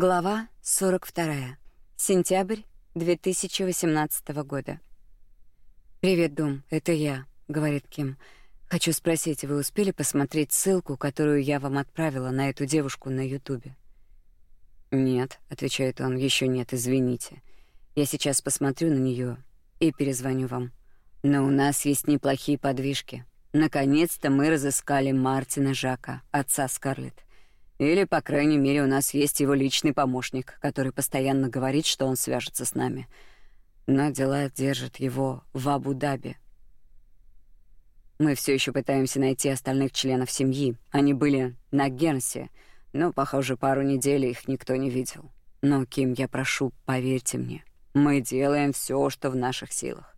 Глава 42. Сентябрь 2018 года. «Привет, Дом, это я», — говорит Ким. «Хочу спросить, вы успели посмотреть ссылку, которую я вам отправила на эту девушку на Ютубе?» «Нет», — отвечает он, еще нет, извините. Я сейчас посмотрю на нее и перезвоню вам. Но у нас есть неплохие подвижки. Наконец-то мы разыскали Мартина Жака, отца Скарлетт. Или, по крайней мере, у нас есть его личный помощник, который постоянно говорит, что он свяжется с нами. Но дела держат его в Абу-Даби. Мы все еще пытаемся найти остальных членов семьи. Они были на Гернсе, но, похоже, пару недель их никто не видел. Но, Ким, я прошу, поверьте мне, мы делаем все, что в наших силах.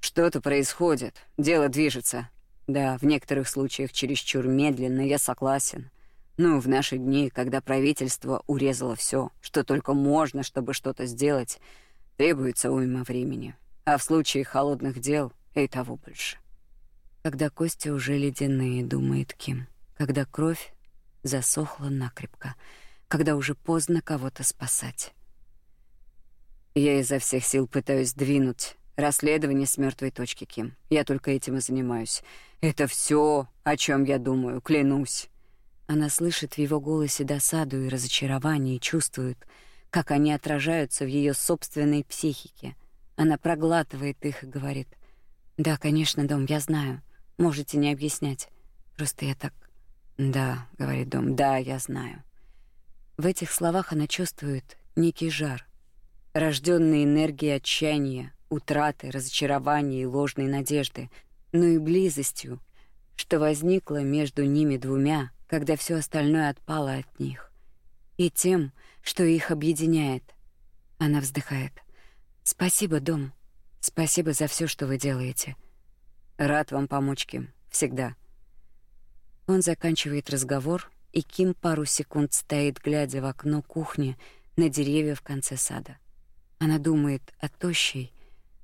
Что-то происходит, дело движется. Да, в некоторых случаях чересчур медленно, я согласен. Ну, в наши дни, когда правительство урезало все, что только можно, чтобы что-то сделать, требуется уйма времени. А в случае холодных дел и того больше. Когда кости уже ледяные, думает Ким. Когда кровь засохла накрепко. Когда уже поздно кого-то спасать. Я изо всех сил пытаюсь двинуть расследование с мертвой точки, Ким. Я только этим и занимаюсь. Это все, о чем я думаю, клянусь. Она слышит в его голосе досаду и разочарование и чувствует, как они отражаются в ее собственной психике. Она проглатывает их и говорит: "Да, конечно, дом, я знаю. Можете не объяснять. Просто я так Да, говорит дом. Да, я знаю. В этих словах она чувствует некий жар, рожденный энергией отчаяния, утраты, разочарования и ложной надежды, но и близостью, что возникло между ними двумя, когда все остальное отпало от них, и тем, что их объединяет. Она вздыхает. Спасибо, дом. Спасибо за все, что вы делаете. Рад вам помочь, Ким. Всегда. Он заканчивает разговор, и Ким пару секунд стоит, глядя в окно кухни на деревья в конце сада. Она думает о тощей,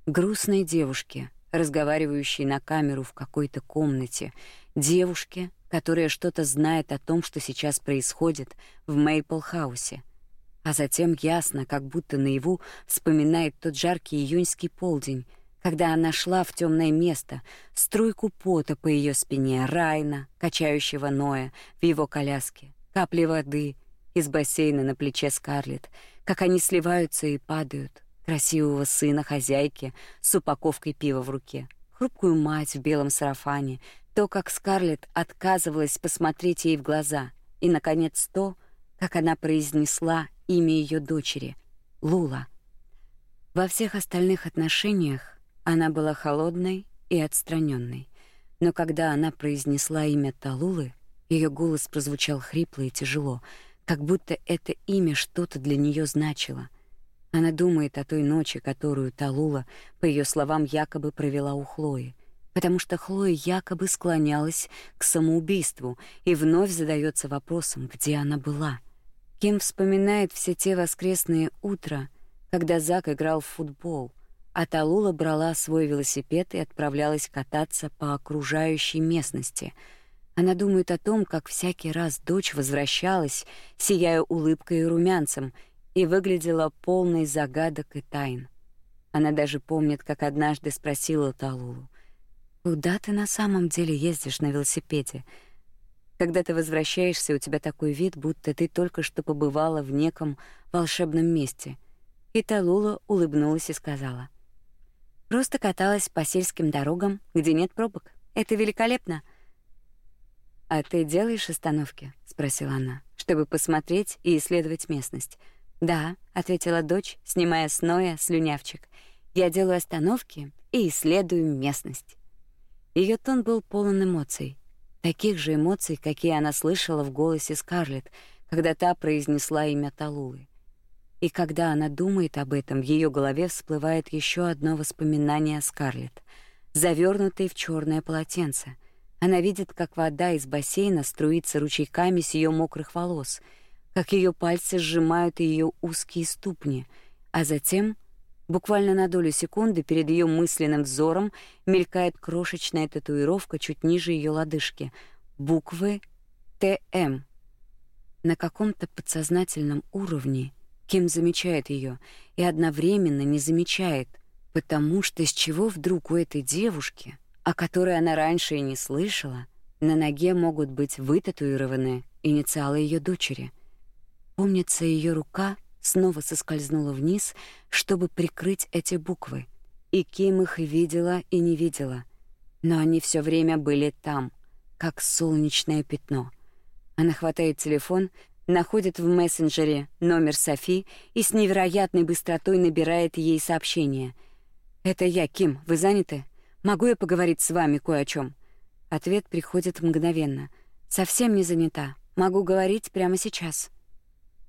грустной девушке, разговаривающей на камеру в какой-то комнате, девушке, которая что-то знает о том, что сейчас происходит в Мейпл-хаусе. А затем ясно, как будто наяву, вспоминает тот жаркий июньский полдень, когда она шла в темное место, струйку пота по ее спине, Райна, качающего Ноя в его коляске, капли воды из бассейна на плече Скарлетт, как они сливаются и падают, красивого сына хозяйки с упаковкой пива в руке, хрупкую мать в белом сарафане, то, как Скарлетт отказывалась посмотреть ей в глаза, и наконец то, как она произнесла имя ее дочери Лула. Во всех остальных отношениях она была холодной и отстраненной, но когда она произнесла имя Талулы, ее голос прозвучал хрипло и тяжело, как будто это имя что-то для нее значило. Она думает о той ночи, которую Талула, по ее словам, якобы провела у Хлои, потому что Хлоя якобы склонялась к самоубийству и вновь задается вопросом, где она была. Кем вспоминает все те воскресные утра, когда Зак играл в футбол, а Талула брала свой велосипед и отправлялась кататься по окружающей местности. Она думает о том, как всякий раз дочь возвращалась, сияя улыбкой и румянцем, и выглядела полной загадок и тайн. Она даже помнит, как однажды спросила Талулу: Куда ты на самом деле ездишь на велосипеде? Когда ты возвращаешься, у тебя такой вид, будто ты только что побывала в неком волшебном месте. И Талула улыбнулась и сказала: "Просто каталась по сельским дорогам, где нет пробок. Это великолепно". "А ты делаешь остановки?" спросила она, чтобы посмотреть и исследовать местность. "Да", ответила дочь, снимая с Ноя слюнявчик. "Я делаю остановки и исследую местность". Ее тон был полон эмоций, таких же эмоций, какие она слышала в голосе Скарлетт, когда та произнесла имя Талулы. И когда она думает об этом, в ее голове всплывает еще одно воспоминание о Скарлетт, завернутой в черное полотенце. Она видит, как вода из бассейна струится ручейками с ее мокрых волос, как ее пальцы сжимают ее узкие ступни, а затем Буквально на долю секунды перед ее мысленным взором мелькает крошечная татуировка чуть ниже ее лодыжки. Буквы ТМ. На каком-то подсознательном уровне Ким замечает ее и одновременно не замечает, потому что с чего вдруг у этой девушки, о которой она раньше и не слышала, на ноге могут быть вытатуированы инициалы ее дочери. Помнится, ее рука снова соскользнула вниз, чтобы прикрыть эти буквы. И Ким их видела и не видела, но они все время были там, как солнечное пятно. Она хватает телефон, находит в мессенджере номер Софи и с невероятной быстротой набирает ей сообщение. «Это я, Ким. Вы заняты? Могу я поговорить с вами кое о чем? Ответ приходит мгновенно. «Совсем не занята. Могу говорить прямо сейчас».